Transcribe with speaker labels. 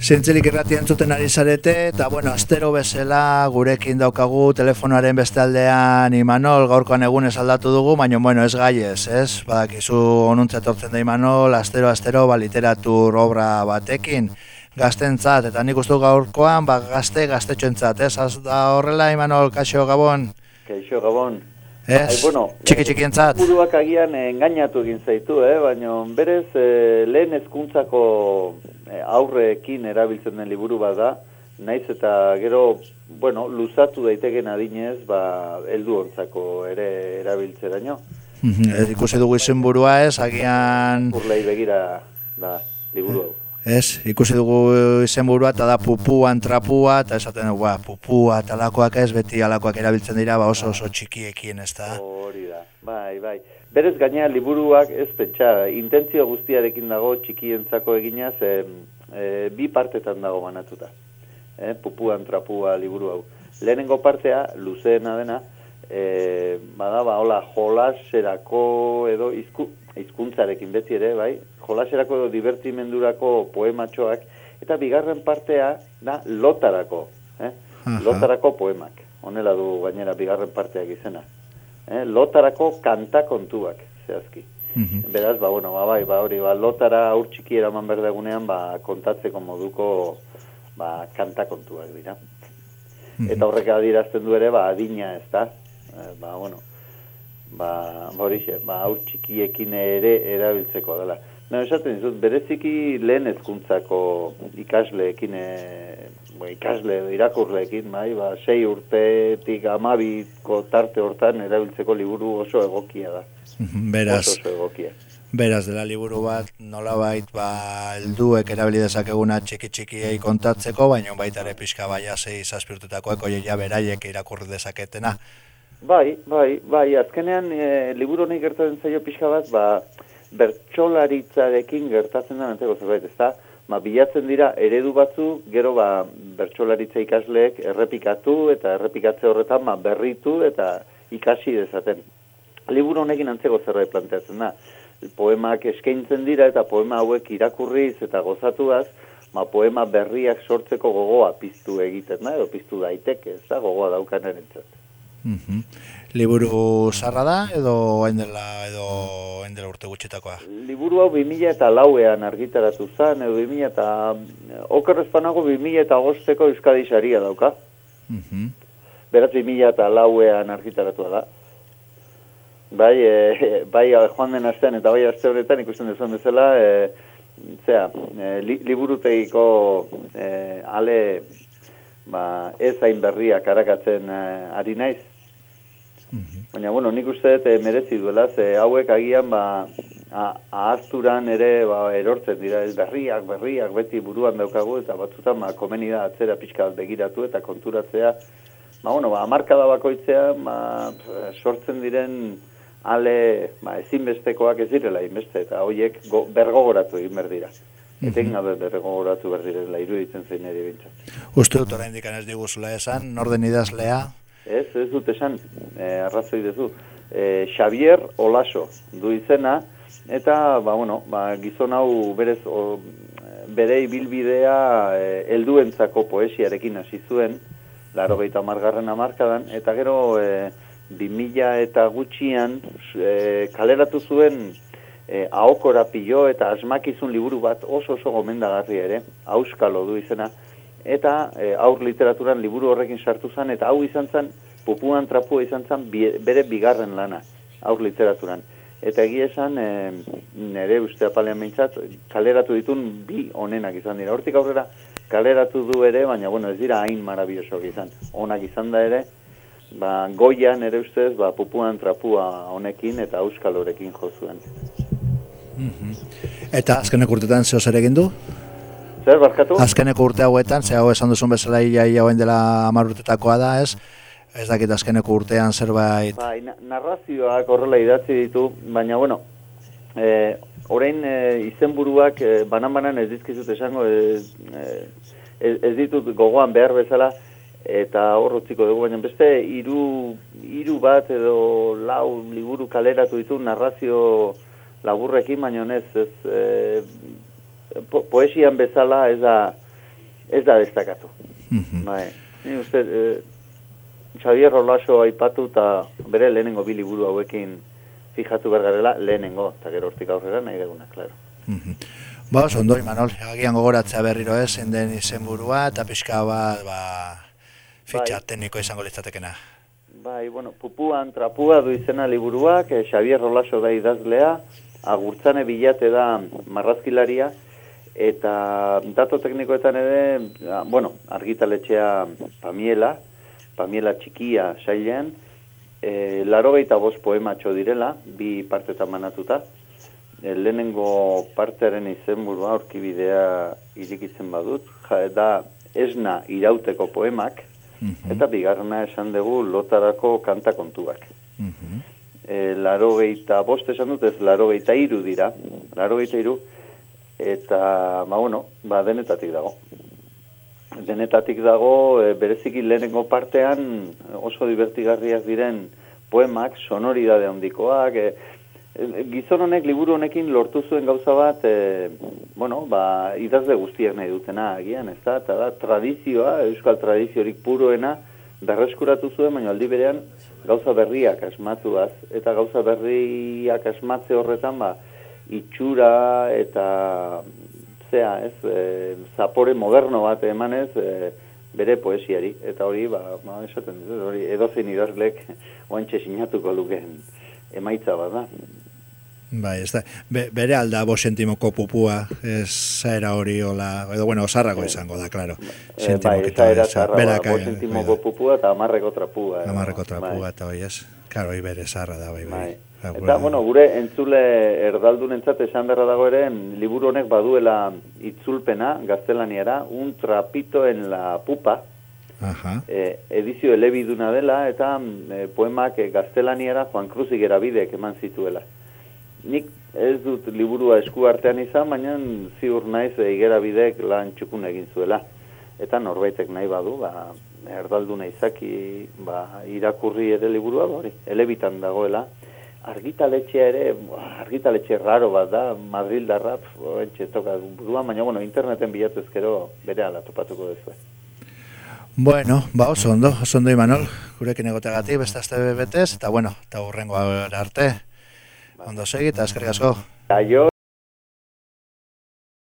Speaker 1: Zintzilik irrati entzuten ari zarete, eta bueno, astero bezala gurekin daukagu telefonoaren beste aldean Imanol, gaurkoan egunez aldatu dugu, baina bueno, ez gaiez, ez? Badakizu onuntza etortzen da Imanol, astero, astero, ba, literatur obra batekin, gaztentzat, eta nik uste gaurkoan, ba, gazte, gaztetxoentzat, ez? Az da horrela, Imanol, kaixo gabon?
Speaker 2: Kaixo gabon.
Speaker 1: Ez,
Speaker 2: Ai, bueno,
Speaker 1: txiki txiki entzat.
Speaker 2: Buruak agian engainatu egin zaitu, eh? baina berez eh, lehen hezkuntzako eh, aurreekin erabiltzen den liburu bat da, naiz eta gero, bueno, luzatu daiteken adinez, ba, heldu hontzako ere erabiltzeraino.
Speaker 1: Mhm, ikusi dugu izen burua ez, agian...
Speaker 2: Urlei begira da liburu hau.
Speaker 1: Ez, ikusi dugu izenburua eta da pupuan trapua, eta esaten dugu, ba, pupua eta alakoak ez, beti alakoak erabiltzen dira, ba oso oso txikiekin, ez da.
Speaker 2: Hori da, bai, bai. Berez gainea liburuak ez pentsa, intentzio guztiarekin dago txikientzako eginaz, e, e, bi partetan dago banatuta. E, pupuan trapua liburu hau. Lehenengo partea, luzeena dena, e, bada, ba, hola, jolaserako edo izku, hizkuntzarekin beti ere, bai, jolaserako edo divertimendurako poematxoak, eta bigarren partea da lotarako, eh? Lotarako poemak. Honela du gainera bigarren parteak izena. Eh? Lotarako kanta kontuak, zehazki.
Speaker 1: Mhm.
Speaker 2: Beraz, ba, bueno, ba, bai, ba, hori, ba, lotara aur txiki eraman berdegunean, ba, kontatzeko moduko, ba, kanta kontuak dira. Eta horrek adirazten du ere, ba, adina ez da. Eh, ba, bueno, ba, horixe, ba, aur txikiekin ere erabiltzeko dela. No, esaten dizut, bereziki lehen hezkuntzako ikasleekin, e, ikasle edo irakurleekin, bai, ba, sei urtetik amabiko tarte hortan erabiltzeko liburu oso egokia da.
Speaker 1: Mhm, Beraz,
Speaker 2: Oso, oso egokia.
Speaker 1: beraz dela liburu bat, nolabait, ba, helduek erabili dezakeguna txiki txikiei kontatzeko, baina baita ere pixka baia zei zazpirtutakoek, oie ja beraiek irakurri dezaketena.
Speaker 2: Bai, bai, bai, azkenean e, liburu honek gertatzen zaio pixka bat, ba, bertsolaritzarekin gertatzen da antzeko zerbait, ezta? Ba, bilatzen dira eredu batzu, gero ba, bertsolaritza ikasleek errepikatu eta errepikatze horretan ba, berritu eta ikasi dezaten. Liburu honekin antzeko zerbait planteatzen da. Poemak eskaintzen dira eta poema hauek irakurriz eta gozatuaz, ba, poema berriak sortzeko gogoa piztu egiten da, edo piztu daiteke, ez da, gogoa daukan erentzat.
Speaker 1: Mhm. Liburu zarra da, edo hain dela, edo dela urte gutxitakoa?
Speaker 2: Liburu hau 2000 eta lauean argitaratu zen, edo 2000 eta... Okerrezpanago 2000 eta agosteko Euskadi saria dauka.
Speaker 1: Mhm.
Speaker 2: Beraz 2000 eta lauean argitaratua da. Bai, e, bai joan den astean eta bai aste horretan ikusten duzuen bezala, e, zera, e, li, liburutegiko e, ale ba, ez hain berriak arakatzen e, ari naiz. Baina, bueno, nik uste dut eh, merezi duela, ze hauek agian, ba, a- ahazturan ere ba, erortzen dira, ez berriak, berriak, beti buruan daukagu, eta batzutan, ba, komeni da atzera pixka begiratu eta konturatzea, ba, bueno, ba, amarkada bakoitzean, ba, sortzen diren ale, ba, ezinbestekoak ez direla inbeste, eta hoiek go, bergogoratu egin behar dira. Eten gabe bergogoratu behar direla, iruditzen zein ere bintzat.
Speaker 1: Uste dut oraindik ez diguzula esan, norden idazlea,
Speaker 2: Ez, ez dut esan, e, arrazoi dezu. E, Xavier Olaso du izena, eta, ba, bueno, ba, gizon hau berez, o, bere ibilbidea e, helduentzako poesiarekin hasi zuen, laro gehieta margarren amarkadan, eta gero e, 2000 eta gutxian e, kaleratu zuen e, ahokora pilo eta asmakizun liburu bat oso oso gomendagarri ere, auskalo du izena, eta e, aur literaturan liburu horrekin sartu zen, eta hau izan zen, pupuan trapua izan zen bere bigarren lana, aur literaturan. Eta egia esan, e, nire uste apalean behintzat, kaleratu ditun bi onenak izan dira. Hortik aurrera, kaleratu du ere, baina bueno, ez dira hain marabillosoak izan. Onak izan da ere, ba, goian ere ustez, ba, pupuan trapua honekin eta euskalorekin jo zuen.
Speaker 1: eta azkeneko urtetan zeo zer egin du?
Speaker 2: Zer, barkatu?
Speaker 1: Azkeneko urte hauetan, ze hau esan duzun bezala ia ia dela hamar urtetakoa da, ez? Ez dakit azkeneko urtean zerbait...
Speaker 2: Bai, na- narrazioak horrela idatzi ditu, baina bueno, e, orain e, izenburuak e, banan-banan ez dizkizut esango, ez, ez, ez ditut gogoan behar bezala, eta hor utziko dugu, baina beste hiru hiru bat edo lau liburu kaleratu ditu narrazio laburrekin, baina ez, ez e, po, poesian bezala ez da ez da destakatu.
Speaker 1: Mhm.
Speaker 2: Bai, ni uste, e, Xavier Rolaso aipatu eta bere lehenengo bi liburu hauekin fijatu bergarela lehenengo, eta gero hortik aurrera nahi deguna, klaro.
Speaker 1: Mhm. Ba, oso ondo, Imanol, agian gogoratzea berriro ez, zein den izenburua eta pixka bat, ba, fitxa
Speaker 2: Bai.
Speaker 1: tekniko izango litzatekena.
Speaker 2: Bai, bueno, pupuan trapua du izena liburuak, eh, Xavier Rolaso da idazlea, agurtzane bilate da marrazkilaria, eta dato teknikoetan ere, ah, bueno, argitaletxea Pamiela, Pamiela txikia sailean, e, laro bost poematxo direla, bi partetan manatuta, e, lehenengo partearen izenburua aurkibidea irikitzen badut, ja, da esna irauteko poemak,
Speaker 1: Mhm.
Speaker 2: Eta bigarrena esan dugu lotarako kanta kontuak.
Speaker 1: Mhm.
Speaker 2: E, laro geita, bost esan dut ez, laro geita iru dira, laro geita iru, eta, ba, bueno, ba, denetatik dago. Denetatik dago, e, bereziki lehenengo partean oso divertigarriak diren poemak, sonoridade handikoak, e, gizon honek, liburu honekin lortu zuen gauza bat, e, bueno, ba, idazle guztiak nahi dutena agian, ez da, eta da, tradizioa, euskal tradiziorik puroena, berreskuratu zuen, baina aldi berean gauza berriak asmatuaz, eta gauza berriak asmatze horretan, ba, itxura eta zea, ez, e, zapore moderno bat emanez, e, bere poesiari, eta hori, ba, ba esaten dut, hori, edozein idazlek oantxe sinatuko lukeen emaitza bat da.
Speaker 1: Bai, ez da, be, bere alda bo sentimoko pupua, ez zaera hori hola, edo bueno, osarrako izango da, claro.
Speaker 2: E, bai, eta era zarra, bost sentimoko pupua eta amarreko trapua. eh,
Speaker 1: Amarreko
Speaker 2: bai.
Speaker 1: trapua eta hoi ez. Hoi bere zarra da, bai, bai.
Speaker 2: Bai.
Speaker 1: Ba,
Speaker 2: Eta, bueno, gure entzule erdaldunentzat esan beharra dago ere, liburu honek baduela itzulpena gaztelaniara, un trapito en la pupa,
Speaker 1: Aha.
Speaker 2: e, edizio elebiduna dela, eta e, poemak e, gaztelaniara Juan Cruzik erabidek eman zituela. Nik ez dut liburua esku artean izan, baina ziur naiz e, igerabidek lan txukun egin zuela. Eta norbaitek nahi badu, ba, erdalduna izaki ba, irakurri ere liburua, ba, hori, elebitan dagoela. Argitaletxea ere, argitaletxe raro bat da, Madrildarra, entxe toka buruan, baina bueno, interneten bilatu ezkero bere ala topatuko duzu.
Speaker 1: Bueno, ba, oso ondo, oso ondo Imanol, gurekin egoteagatik, beste aste betez, eta bueno, eta hurrengo arte. Ondo segi, eta eskerrik asko.
Speaker 2: Aio